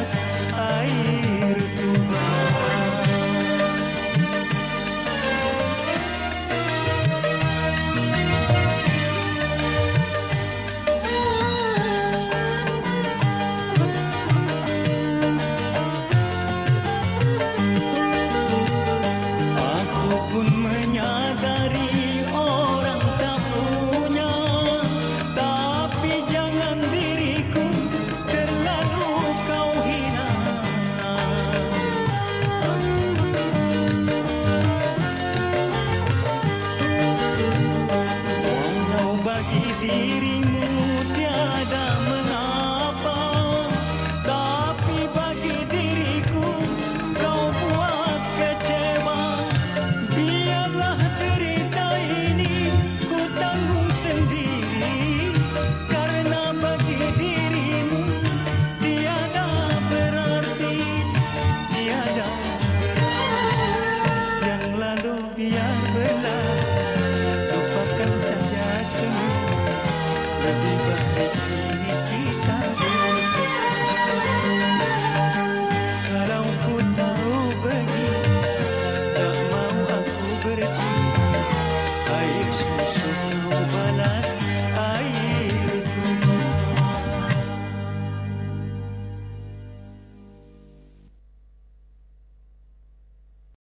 us.